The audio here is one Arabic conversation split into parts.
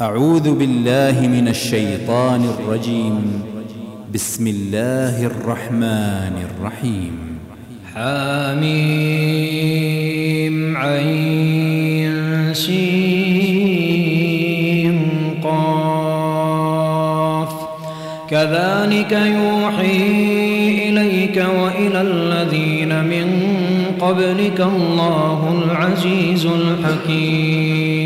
أعوذ بالله من الشيطان الرجيم. بسم الله الرحمن الرحيم. حميم عين سين قاف. كذلك يوحي إليك وإلى الذين من قبلك الله العزيز الحكيم.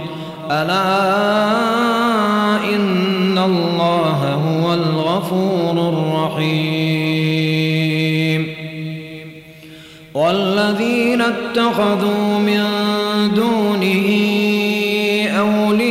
ألا إن الله هو الغفور الرحيم. والذين اتخذوا من دونه أولياء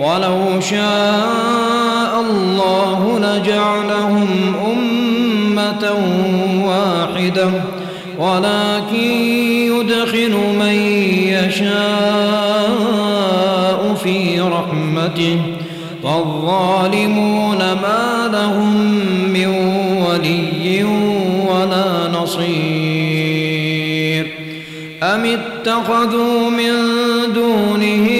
ولو شاء الله لجعلهم أمة واحدة ولكن يدخل من يشاء في رحمته فالظالمون ما لهم من ولي ولا نصير أم اتخذوا من دونه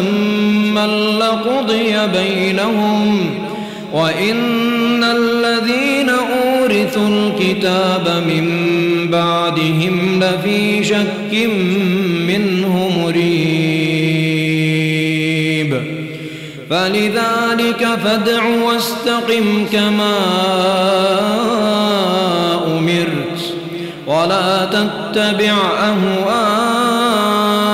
مسمى لقضي بينهم وإن الذين أورثوا الكتاب من بعدهم لفي شك منه مريب. فلذلك فادع واستقم كما أمرت ولا تتبع أهواءهم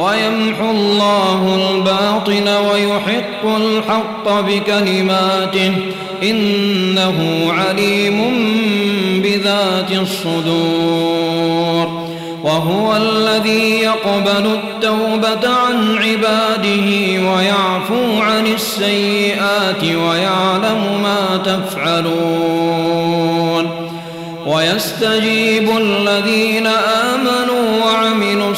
ويمحو الله الباطل ويحق الحق بكلماته. إنه عليم بذات الصدور. وهو الذي يقبل التوبة عن عباده ويعفو عن السيئات ويعلم ما تفعلون. ويستجيب الذين آمنوا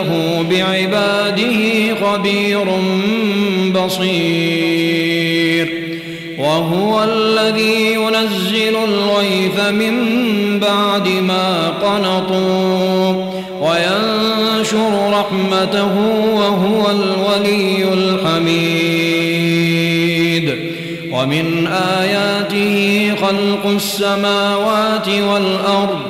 إنه بعباده خبير بصير. وهو الذي ينزل الغيث من بعد ما قنطوا وينشر رحمته وهو الولي الحميد. ومن آياته خلق السماوات والأرض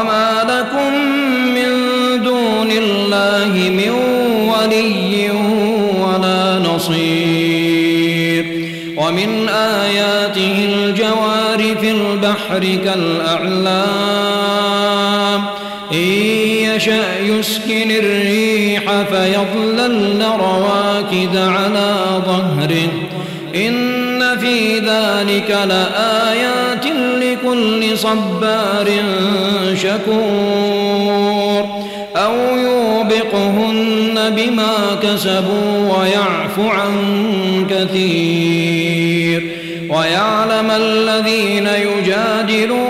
وما لكم من دون الله من ولي ولا نصير ومن آياته الجوار في البحر كالأعلام إن يشأ يسكن الريح فيظللن صبار شكور أو يوبقهن بما كسبوا ويعفو عن كثير ويعلم الذين يجادلون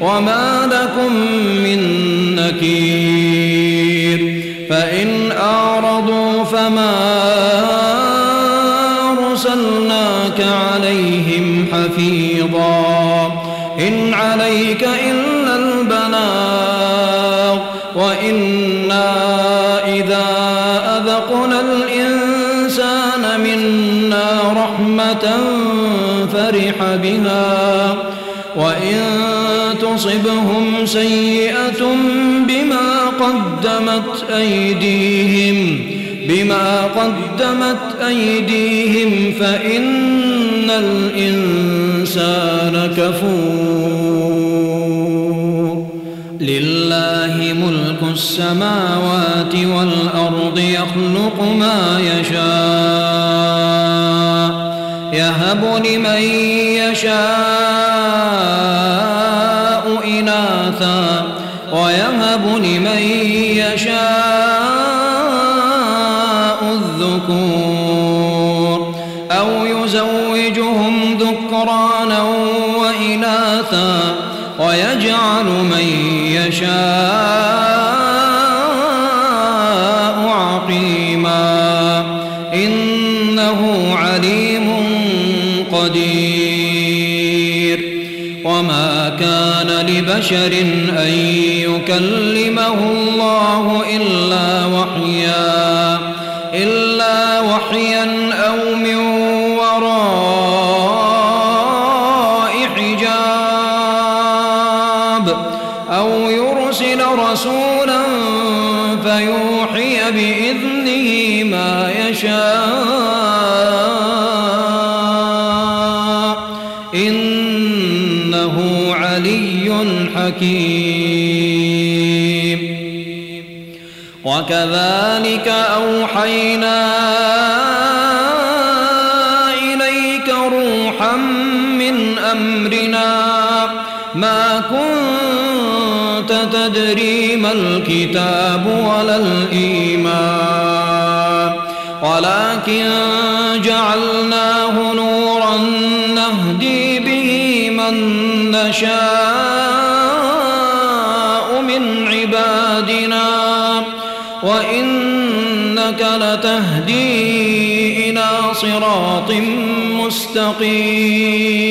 وما لكم من نكير فإن أعرضوا فما أيديهم بما قدمت أيديهم فإن الإنسان كفور. لله ملك السماوات والأرض يخلق ما يشاء يهب لمن يشاء إناثا ويهب لمن ذكرانا وإناثا ويجعل من يشاء عقيما إنه عليم قدير وما كان لبشر أن يكلمه الله إلا وحيا فيوحي بإذنه ما يشاء. إنه علي حكيم. وكذلك أوحينا الكتاب ولا الإيمان ولكن جعلناه نورا نهدي به من نشاء من عبادنا وإنك لتهدي إلى صراط مستقيم.